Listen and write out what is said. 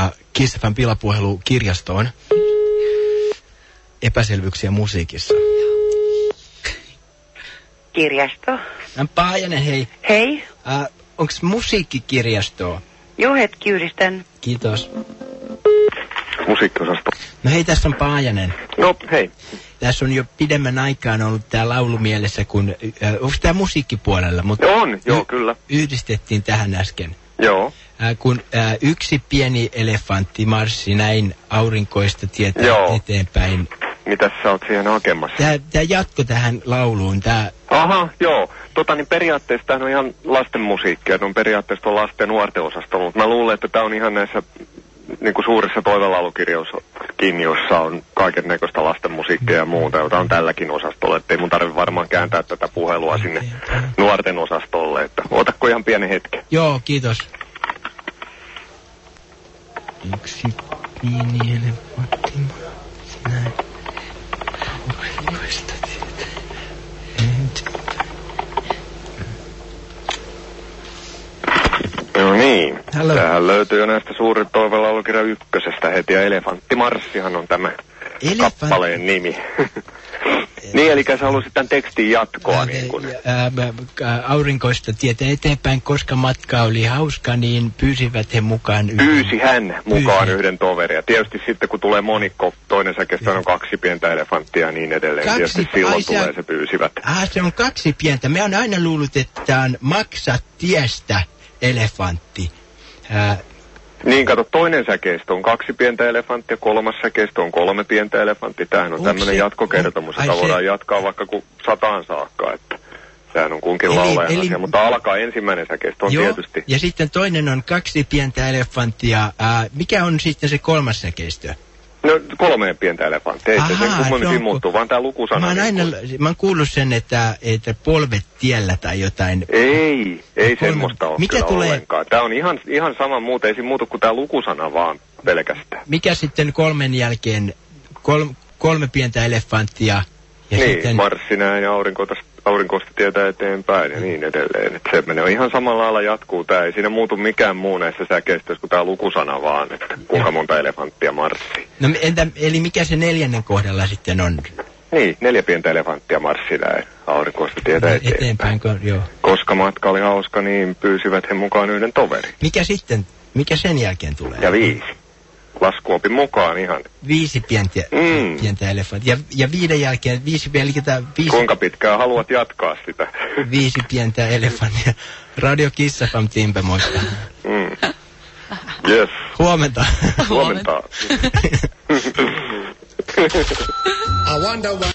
ja Kissafan pilapuhelu kirjastoon. Epäselvyyksiä musiikissa. Kirjasto. Paajanen, hei. Hei. Äh, onks musiikkikirjastoa? Joo, hetki yhdistän. Kiitos. Musiikkiosasto. No hei, tässä on Paajanen. No, hei. Tässä on jo pidemmän aikaan ollut tää laulu mielessä, kun... Äh, onko tää musiikkipuolella? Mutta On, joo, kyllä. Yhdistettiin tähän äsken. Joo. Äh, kun äh, yksi pieni elefantti marssi näin aurinkoista tietä Joo. eteenpäin. Mitäs sä oot siihen hakemassa? Tää, tää jatko tähän lauluun, tää... Aha, joo. Tota niin periaatteessa tämähän on ihan lasten musiikkia, että on periaatteessa lasten nuorten osastolla, mutta mä luulen, että tämä on ihan näissä niin kuin suurissa toivelaulukirjoissakin, jossa on kaiken näköistä lasten musiikkia ja muuta, jota on tälläkin osastolla, ettei mun tarvitse varmaan kääntää tätä puhelua sinne nuorten osastolle, että otakko ihan pieni hetki. Joo, kiitos. Yksi pieni elefantti näin No niin. Hello. Tämähän löytyy jo näistä suurin toivelaulukirja ykkösestä heti, ja Elefanttimarssihan on tämä Elefant- kappaleen nimi. niin, eli sä haluaisit tämän tekstin jatkoa niin kuin. Ää, ää, aurinkoista tietä eteenpäin, koska matka oli hauska, niin pyysivät he mukaan yhden- Pyysi hän mukaan Pyysi. yhden toverin. Ja tietysti sitten kun tulee monikko, toinen säkestä on kaksi pientä elefanttia ja niin edelleen. Kaksi? Tietysti silloin Ai, se- tulee se pyysivät. Ah, se on kaksi pientä. Me on aina luullut, että tämä on maksa tiestä elefantti. Ää, Niin, kato, toinen säkeistö on kaksi pientä elefanttia, kolmas säkeistö on kolme pientä elefanttia. Tämähän on tämmöinen se- jatkokertomus, jota se- voidaan jatkaa vaikka kun sataan saakka, että sehän on kunkin laulajan eli- asia. Mutta alkaa ensimmäinen säkeistö on joo, tietysti. ja sitten toinen on kaksi pientä elefanttia. Ää, mikä on sitten se kolmas säkeistö? No kolme pientä elefanttia, ei se sen kummemmin muuttuu, vaan tämä lukusana. Mä oon, niin aina, mä oon kuullut sen, että, että polvet tiellä tai jotain. Ei, ei Kolme- semmoista ole Mikä tulee- ollenkaan. Tämä on ihan, ihan sama muuta, ei siinä muutu kuin tämä lukusana vaan pelkästään. Mikä sitten kolmen jälkeen, kol, kolme pientä elefanttia ja niin, sitten... marssi näin ja aurinkoista, aurinkoista tietää eteenpäin ja niin edelleen. Et se menee ihan samalla lailla jatkuu tämä. Ei siinä muutu mikään muu näissä säkeistöissä kuin tämä lukusana vaan, että kuinka monta elefanttia marssii. No entä, eli mikä se neljännen kohdalla sitten on? Niin, neljä pientä elefanttia marssi näin aurinkoista tietää eteenpäin. Eteenpäin, kun, joo. Koska matka oli hauska, niin pyysivät he mukaan yhden toverin. Mikä sitten, mikä sen jälkeen tulee? Ja viisi. Laskuopin mukaan ihan. Viisi pientä, Mm. pientä elefanttia. Ja, ja viiden jälkeen viisi, eli viisi, Kuinka pitkään haluat jatkaa sitä? viisi pientä elefanttia. Radio Kiss FM Timpe, moikka. Mm. Yes. Huomenta. Huomenta. I wonder why.